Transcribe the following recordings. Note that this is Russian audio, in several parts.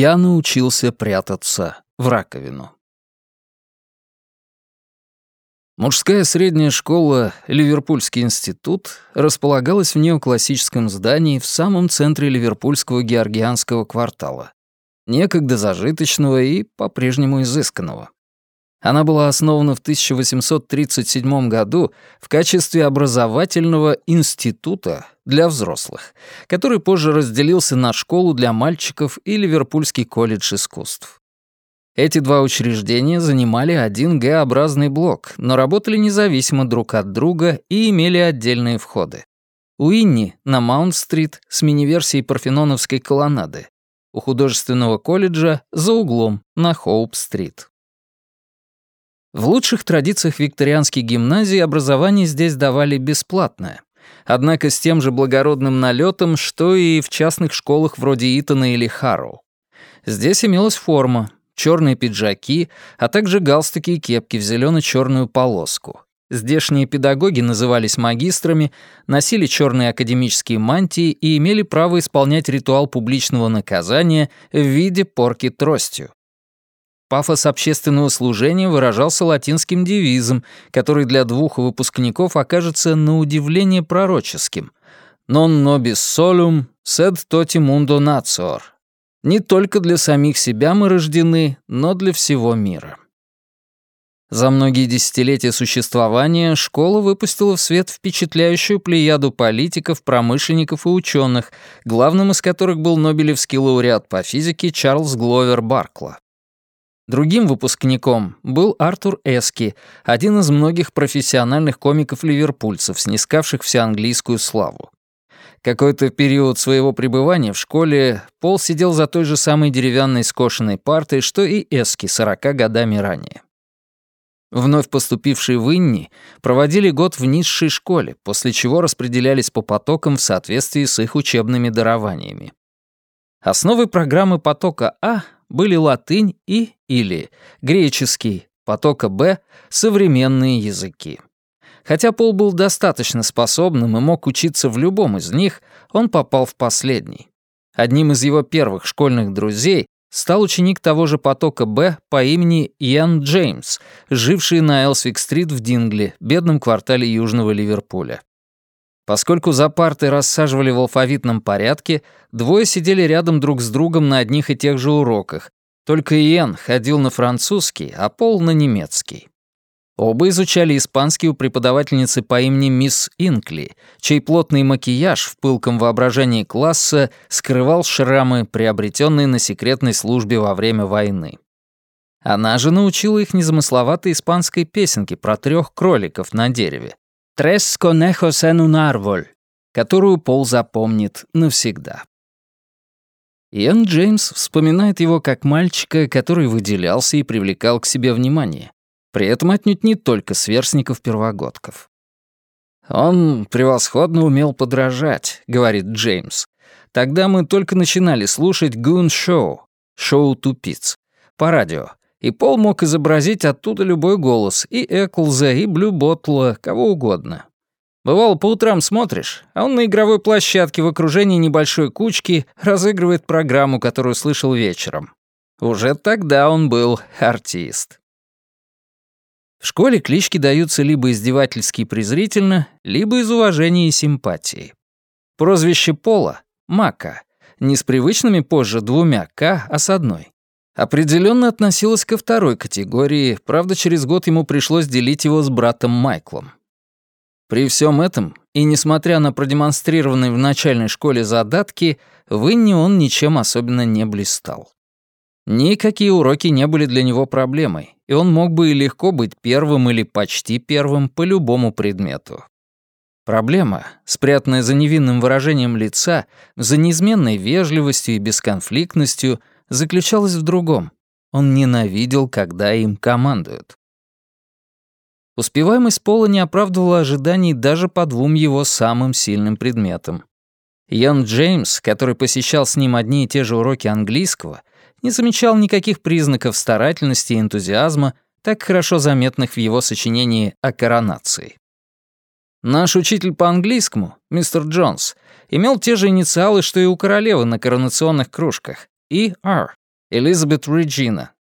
Я научился прятаться в раковину. Мужская средняя школа «Ливерпульский институт» располагалась в неоклассическом здании в самом центре ливерпульского георгианского квартала, некогда зажиточного и по-прежнему изысканного. Она была основана в 1837 году в качестве образовательного института для взрослых, который позже разделился на школу для мальчиков и Ливерпульский колледж искусств. Эти два учреждения занимали один Г-образный блок, но работали независимо друг от друга и имели отдельные входы. У Инни на Маунт-стрит с мини-версией Парфеноновской колоннады, у художественного колледжа за углом на Хоуп-стрит. В лучших традициях викторианской гимназии образование здесь давали бесплатное. Однако с тем же благородным налетом, что и в частных школах вроде Итона или Харроу. Здесь имелась форма, черные пиджаки, а также галстуки и кепки в зелено-черную полоску. Здешние педагоги назывались магистрами, носили черные академические мантии и имели право исполнять ритуал публичного наказания в виде порки тростью. Пафос общественного служения выражался латинским девизом, который для двух выпускников окажется на удивление пророческим. «Non nobis solum, sed toti mundo natior». Не только для самих себя мы рождены, но для всего мира. За многие десятилетия существования школа выпустила в свет впечатляющую плеяду политиков, промышленников и ученых, главным из которых был Нобелевский лауреат по физике Чарльз Гловер Баркла. Другим выпускником был Артур Эски, один из многих профессиональных комиков-ливерпульцев, снискавших всеанглийскую славу. Какой-то период своего пребывания в школе Пол сидел за той же самой деревянной скошенной партой, что и Эски сорока годами ранее. Вновь поступившие в Инни проводили год в низшей школе, после чего распределялись по потокам в соответствии с их учебными дарованиями. Основой программы потока А были латынь и или греческий, потока Б — современные языки. Хотя Пол был достаточно способным и мог учиться в любом из них, он попал в последний. Одним из его первых школьных друзей стал ученик того же потока Б по имени Иэн Джеймс, живший на Элсвик-стрит в Дингли, бедном квартале Южного Ливерпуля. Поскольку за парты рассаживали в алфавитном порядке, двое сидели рядом друг с другом на одних и тех же уроках. Только Иэн ходил на французский, а Пол — на немецкий. Оба изучали испанский у преподавательницы по имени мисс Инкли, чей плотный макияж в пылком воображении класса скрывал шрамы, приобретенные на секретной службе во время войны. Она же научила их незамысловатой испанской песенке про трех кроликов на дереве, «Tres conejos en un árbol», которую Пол запомнит навсегда. Иэн Джеймс вспоминает его как мальчика, который выделялся и привлекал к себе внимание, при этом отнюдь не только сверстников-первогодков. «Он превосходно умел подражать», — говорит Джеймс. «Тогда мы только начинали слушать Гун Шоу, шоу тупиц, по радио, и Пол мог изобразить оттуда любой голос, и Эклза, и Блю Ботла, кого угодно. Бывало, по утрам смотришь, а он на игровой площадке в окружении небольшой кучки разыгрывает программу, которую слышал вечером. Уже тогда он был артист. В школе клички даются либо издевательски и презрительно, либо из уважения и симпатии. Прозвище Пола — Мака, не с привычными позже двумя «К», а с одной определенно относилась ко второй категории, правда, через год ему пришлось делить его с братом Майклом. При всем этом, и несмотря на продемонстрированные в начальной школе задатки, в Инне он ничем особенно не блистал. Никакие уроки не были для него проблемой, и он мог бы и легко быть первым или почти первым по любому предмету. Проблема, спрятанная за невинным выражением лица, за неизменной вежливостью и бесконфликтностью — заключалась в другом. Он ненавидел, когда им командуют. Успеваемость Пола не оправдывала ожиданий даже по двум его самым сильным предметам. Ян Джеймс, который посещал с ним одни и те же уроки английского, не замечал никаких признаков старательности и энтузиазма, так хорошо заметных в его сочинении о коронации. Наш учитель по английскому, мистер Джонс, имел те же инициалы, что и у королевы на коронационных кружках — E.R. Элизабет Реджина.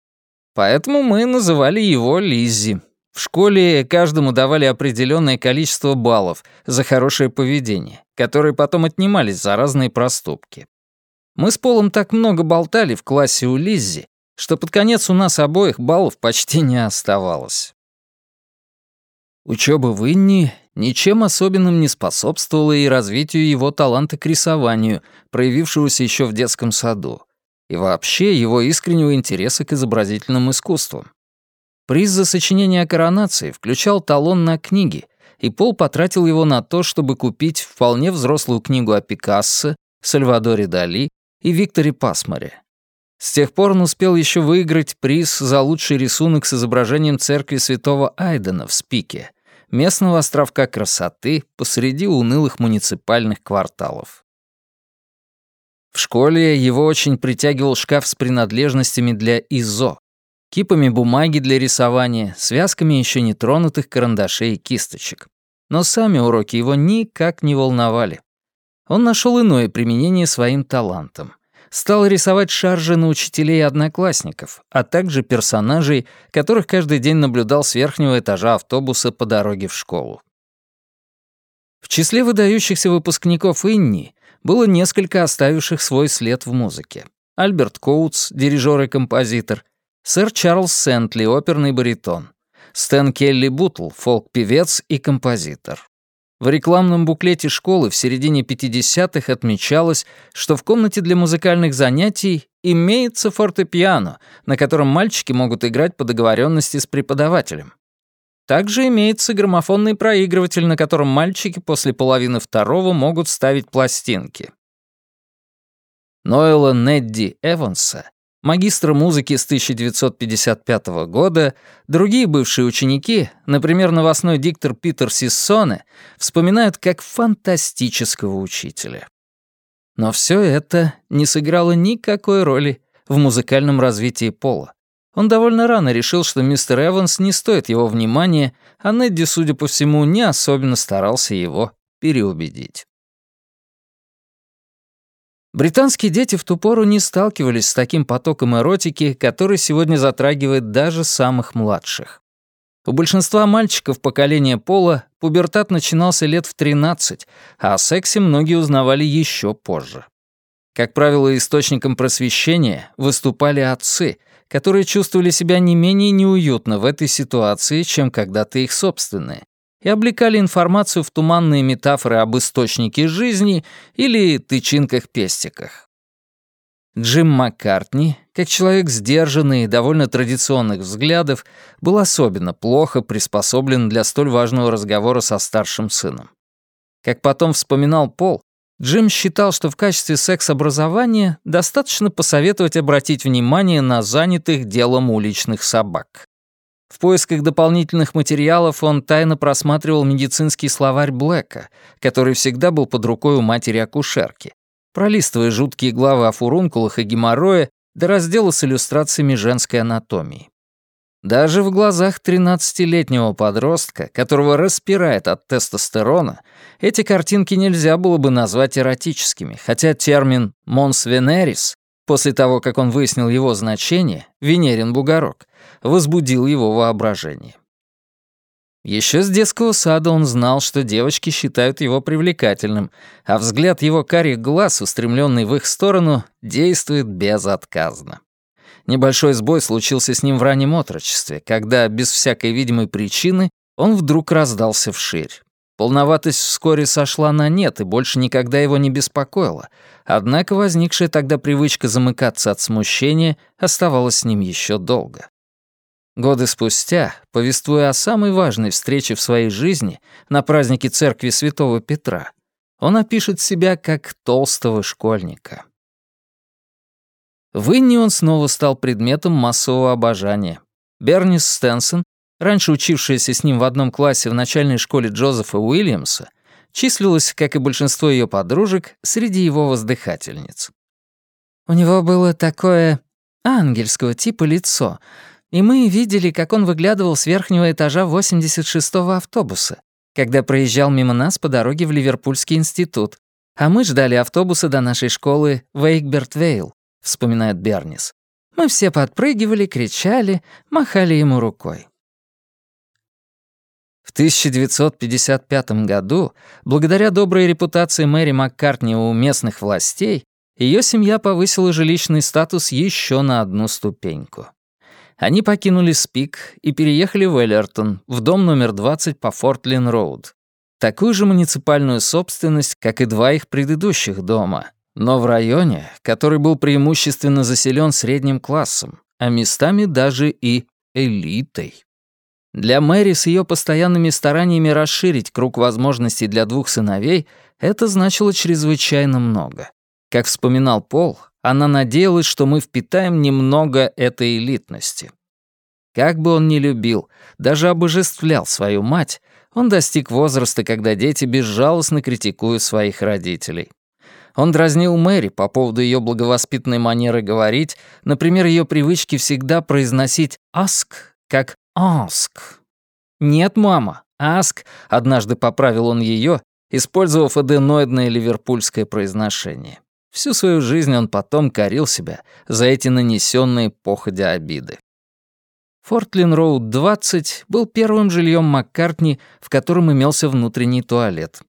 Поэтому мы называли его Лиззи. В школе каждому давали определенное количество баллов за хорошее поведение, которые потом отнимались за разные проступки. Мы с Полом так много болтали в классе у Лиззи, что под конец у нас обоих баллов почти не оставалось. Учёба в Инни ничем особенным не способствовала и развитию его таланта к рисованию, проявившегося еще в детском саду, и вообще его искреннего интереса к изобразительным искусствам. Приз за сочинение о коронации включал талон на книги, и Пол потратил его на то, чтобы купить вполне взрослую книгу о Пикассо, Сальвадоре Дали и Викторе Пасмаре. С тех пор он успел еще выиграть приз за лучший рисунок с изображением церкви святого Айдена в Спике, местного островка красоты посреди унылых муниципальных кварталов. В школе его очень притягивал шкаф с принадлежностями для ИЗО, кипами бумаги для рисования, связками еще не тронутых карандашей и кисточек. Но сами уроки его никак не волновали. Он нашел иное применение своим талантам стал рисовать шаржи на учителей и одноклассников, а также персонажей, которых каждый день наблюдал с верхнего этажа автобуса по дороге в школу. В числе выдающихся выпускников Инни было несколько оставивших свой след в музыке. Альберт Коутс, дирижер и композитор, сэр Чарльз Сентли, оперный баритон, Стэн Келли Бутл, фолк-певец и композитор. В рекламном буклете школы в середине 50-х отмечалось, что в комнате для музыкальных занятий имеется фортепиано, на котором мальчики могут играть по договоренности с преподавателем. Также имеется граммофонный проигрыватель, на котором мальчики после половины второго могут ставить пластинки. Ноэла Недди Эванса магистра музыки с 1955 года, другие бывшие ученики, например, новостной диктор Питер Сиссоне, вспоминают как фантастического учителя. Но все это не сыграло никакой роли в музыкальном развитии Пола. Он довольно рано решил, что мистер Эванс не стоит его внимания, а Недди, судя по всему, не особенно старался его переубедить. Британские дети в ту пору не сталкивались с таким потоком эротики, который сегодня затрагивает даже самых младших. У большинства мальчиков поколения пола пубертат начинался лет в 13, а о сексе многие узнавали еще позже. Как правило, источником просвещения выступали отцы, которые чувствовали себя не менее неуютно в этой ситуации, чем когда-то их собственные, и облекали информацию в туманные метафоры об источнике жизни или тычинках-пестиках. Джим Маккартни, как человек сдержанный и довольно традиционных взглядов, был особенно плохо приспособлен для столь важного разговора со старшим сыном. Как потом вспоминал Пол, Джим считал, что в качестве секс-образования достаточно посоветовать обратить внимание на занятых делом уличных собак. В поисках дополнительных материалов он тайно просматривал медицинский словарь Блэка, который всегда был под рукой у матери-акушерки, пролистывая жуткие главы о фурункулах и геморрое до раздела с иллюстрациями женской анатомии. Даже в глазах 13-летнего подростка, которого распирает от тестостерона, эти картинки нельзя было бы назвать эротическими, хотя термин «монс венерис» после того, как он выяснил его значение, «венерин бугорок», возбудил его воображение. Еще с детского сада он знал, что девочки считают его привлекательным, а взгляд его карих глаз, устремленный в их сторону, действует безотказно. Небольшой сбой случился с ним в раннем отрочестве, когда, без всякой видимой причины, он вдруг раздался вширь. Полноватость вскоре сошла на нет и больше никогда его не беспокоила, однако возникшая тогда привычка замыкаться от смущения оставалась с ним еще долго. Годы спустя, повествуя о самой важной встрече в своей жизни на празднике церкви Святого Петра, он опишет себя как толстого школьника. В Инне он снова стал предметом массового обожания. Бернис Стенсон, раньше учившаяся с ним в одном классе в начальной школе Джозефа Уильямса, числилась, как и большинство ее подружек, среди его воздыхательниц. У него было такое ангельского типа лицо, и мы видели, как он выглядывал с верхнего этажа 86-го автобуса, когда проезжал мимо нас по дороге в Ливерпульский институт, а мы ждали автобуса до нашей школы в Эйкберт-Вейл», — вспоминает Бернис. «Мы все подпрыгивали, кричали, махали ему рукой». В 1955 году, благодаря доброй репутации Мэри Маккартни у местных властей, ее семья повысила жилищный статус еще на одну ступеньку. Они покинули Спик и переехали в Эллертон, в дом номер 20 по Фортлин-Роуд. Такую же муниципальную собственность, как и два их предыдущих дома, но в районе, который был преимущественно заселен средним классом, а местами даже и элитой. Для Мэри с ее постоянными стараниями расширить круг возможностей для двух сыновей это значило чрезвычайно много. Как вспоминал Пол, она надеялась, что мы впитаем немного этой элитности. Как бы он ни любил, даже обожествлял свою мать, он достиг возраста, когда дети безжалостно критикуют своих родителей. Он дразнил Мэри по поводу ее благовоспитанной манеры говорить, например, ее привычки всегда произносить «ask» как «ask». «Нет, мама, ask», — однажды поправил он ее, использовав аденоидное ливерпульское произношение. Всю свою жизнь он потом корил себя за эти нанесенные походя обиды. Фортлин Роуд 20 был первым жильем Маккартни, в котором имелся внутренний туалет.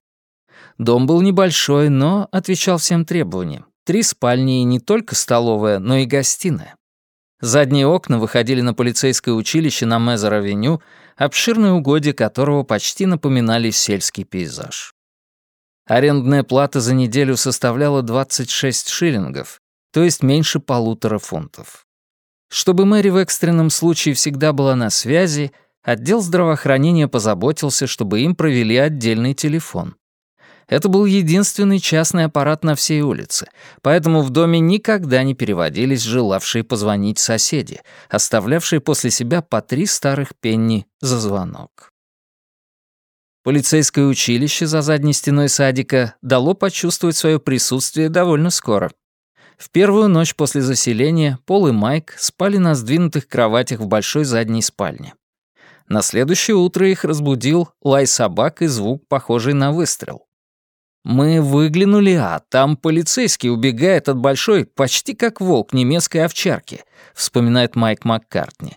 Дом был небольшой, но отвечал всем требованиям. Три спальни и не только столовая, но и гостиная. Задние окна выходили на полицейское училище на Мезер-авеню, обширные угодья которого почти напоминали сельский пейзаж. Арендная плата за неделю составляла 26 шиллингов, то есть меньше полутора фунтов. Чтобы Мэри в экстренном случае всегда была на связи, отдел здравоохранения позаботился, чтобы им провели отдельный телефон. Это был единственный частный аппарат на всей улице, поэтому в доме никогда не переводились желавшие позвонить соседи, оставлявшие после себя по три старых пенни за звонок. Полицейское училище за задней стеной садика дало почувствовать свое присутствие довольно скоро. В первую ночь после заселения Пол и Майк спали на сдвинутых кроватях в большой задней спальне. На следующее утро их разбудил лай собак и звук, похожий на выстрел. Мы выглянули, а там полицейский убегает от большой, почти как волк немецкой овчарки, вспоминает Майк Маккартни.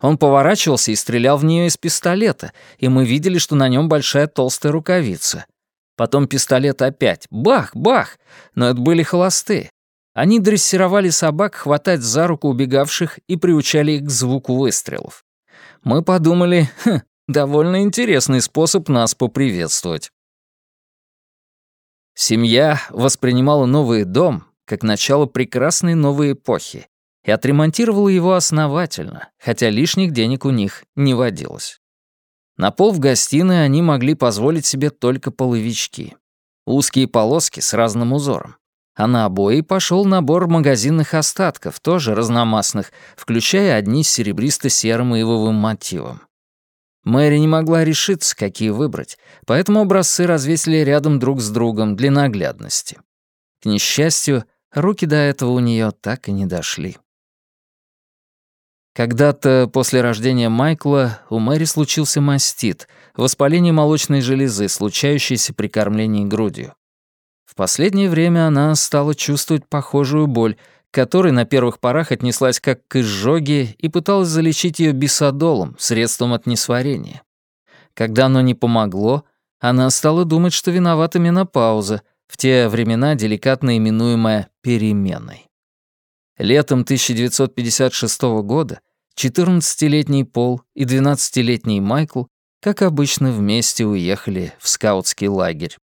Он поворачивался и стрелял в нее из пистолета, и мы видели, что на нем большая толстая рукавица. Потом пистолет опять. Бах, бах! Но это были холостые. Они дрессировали собак хватать за руку убегавших и приучали их к звуку выстрелов. Мы подумали, хм, довольно интересный способ нас поприветствовать. Семья воспринимала новый дом как начало прекрасной новой эпохи, и отремонтировала его основательно, хотя лишних денег у них не водилось. На пол в гостиной они могли позволить себе только половички. Узкие полоски с разным узором. А на обои пошел набор магазинных остатков, тоже разномастных, включая одни с серебристо-серым ивовым мотивом. Мэри не могла решиться, какие выбрать, поэтому образцы развесили рядом друг с другом для наглядности. К несчастью, руки до этого у нее так и не дошли. Когда-то после рождения Майкла у Мэри случился мастит, воспаление молочной железы, случающееся при кормлении грудью. В последнее время она стала чувствовать похожую боль, которой на первых порах отнеслась как к изжоге и пыталась залечить ее бисодолом, средством от несварения. Когда оно не помогло, она стала думать, что виновата менопауза, в те времена деликатно именуемая «переменой». Летом 1956 года 14-летний Пол и 12-летний Майкл, как обычно, вместе уехали в скаутский лагерь.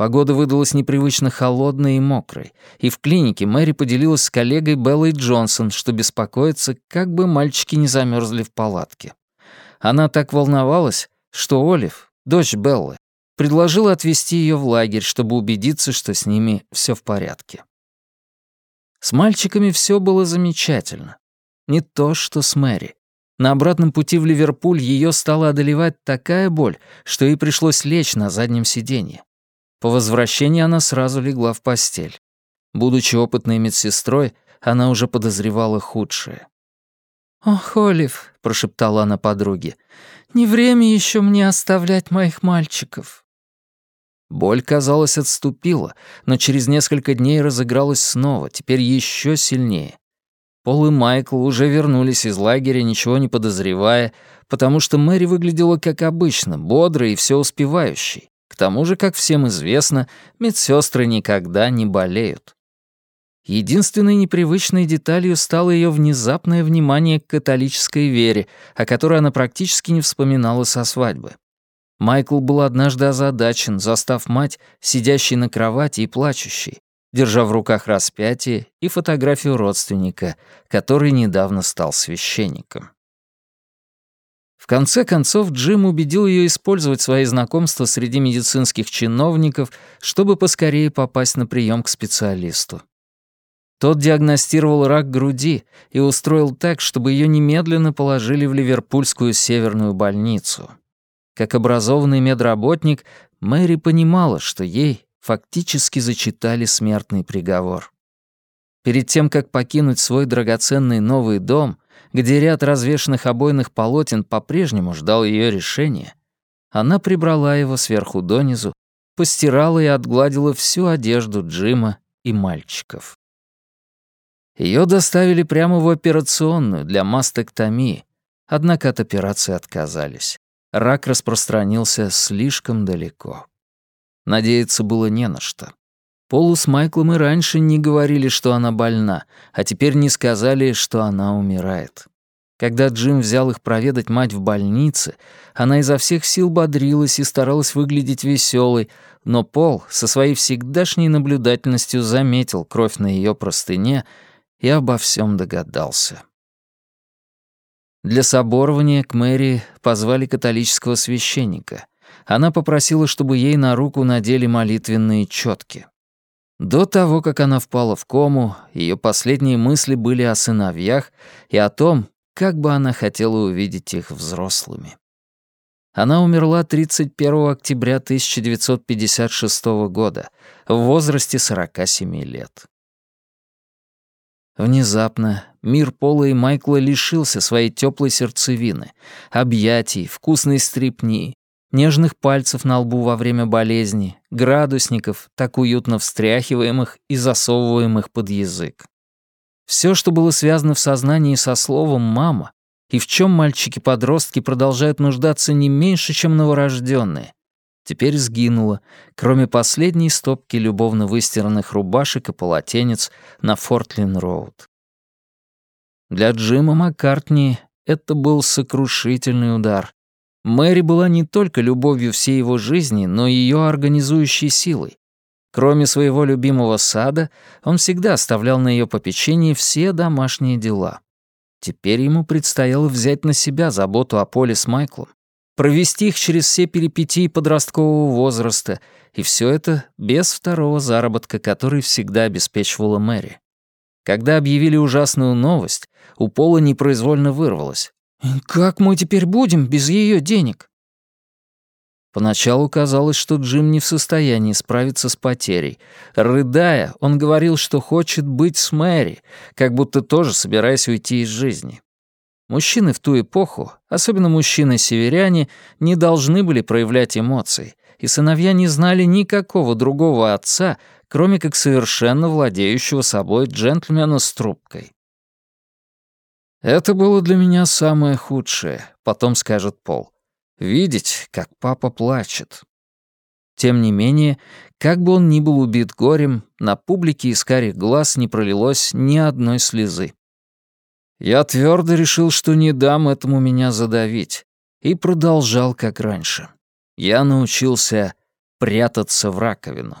Погода выдалась непривычно холодной и мокрой, и в клинике Мэри поделилась с коллегой Беллой Джонсон, что беспокоится, как бы мальчики не замерзли в палатке. Она так волновалась, что Олив, дочь Беллы, предложила отвезти ее в лагерь, чтобы убедиться, что с ними все в порядке. С мальчиками все было замечательно. Не то, что с Мэри. На обратном пути в Ливерпуль ее стала одолевать такая боль, что ей пришлось лечь на заднем сиденье. По возвращении она сразу легла в постель. Будучи опытной медсестрой, она уже подозревала худшее. «Ох, Олив», — прошептала она подруге, — «не время еще мне оставлять моих мальчиков». Боль, казалось, отступила, но через несколько дней разыгралась снова, теперь еще сильнее. Пол и Майкл уже вернулись из лагеря, ничего не подозревая, потому что Мэри выглядела как обычно, бодрой и все успевающей. Тому же, как всем известно, медсестры никогда не болеют. Единственной непривычной деталью стало ее внезапное внимание к католической вере, о которой она практически не вспоминала со свадьбы. Майкл был однажды озадачен, застав мать, сидящей на кровати и плачущей, держа в руках распятие и фотографию родственника, который недавно стал священником. В конце концов, Джим убедил ее использовать свои знакомства среди медицинских чиновников, чтобы поскорее попасть на прием к специалисту. Тот диагностировал рак груди и устроил так, чтобы ее немедленно положили в Ливерпульскую северную больницу. Как образованный медработник, Мэри понимала, что ей фактически зачитали смертный приговор. Перед тем, как покинуть свой драгоценный новый дом, где ряд развешанных обойных полотен по-прежнему ждал ее решения, она прибрала его сверху донизу, постирала и отгладила всю одежду Джима и мальчиков. Ее доставили прямо в операционную для мастектомии, однако от операции отказались. Рак распространился слишком далеко. Надеяться было не на что. Полу с Майклом и раньше не говорили, что она больна, а теперь не сказали, что она умирает. Когда Джим взял их проведать мать в больнице, она изо всех сил бодрилась и старалась выглядеть веселой, но Пол со своей всегдашней наблюдательностью заметил кровь на ее простыне и обо всем догадался. Для соборования к Мэри позвали католического священника. Она попросила, чтобы ей на руку надели молитвенные четки. До того, как она впала в кому, ее последние мысли были о сыновьях и о том, как бы она хотела увидеть их взрослыми. Она умерла 31 октября 1956 года в возрасте 47 лет. Внезапно мир Пола и Майкла лишился своей теплой сердцевины, объятий, вкусной стрипни, нежных пальцев на лбу во время болезни, градусников, так уютно встряхиваемых и засовываемых под язык. Все, что было связано в сознании со словом «мама», и в чем мальчики-подростки продолжают нуждаться не меньше, чем новорожденные, теперь сгинуло, кроме последней стопки любовно выстиранных рубашек и полотенец на Фортлин-Роуд. Для Джима Маккартни это был сокрушительный удар, Мэри была не только любовью всей его жизни, но и ее организующей силой. Кроме своего любимого сада, он всегда оставлял на ее попечении все домашние дела. Теперь ему предстояло взять на себя заботу о Поле с Майклом, провести их через все перипетии подросткового возраста, и все это без второго заработка, который всегда обеспечивала Мэри. Когда объявили ужасную новость, у Пола непроизвольно вырвалось. «Как мы теперь будем без ее денег?» Поначалу казалось, что Джим не в состоянии справиться с потерей. Рыдая, он говорил, что хочет быть с Мэри, как будто тоже собираясь уйти из жизни. Мужчины в ту эпоху, особенно мужчины-северяне, не должны были проявлять эмоций, и сыновья не знали никакого другого отца, кроме как совершенно владеющего собой джентльмена с трубкой. «Это было для меня самое худшее», — потом скажет Пол. «Видеть, как папа плачет». Тем не менее, как бы он ни был убит горем, на публике из карих глаз не пролилось ни одной слезы. Я твердо решил, что не дам этому меня задавить, и продолжал как раньше. Я научился прятаться в раковину.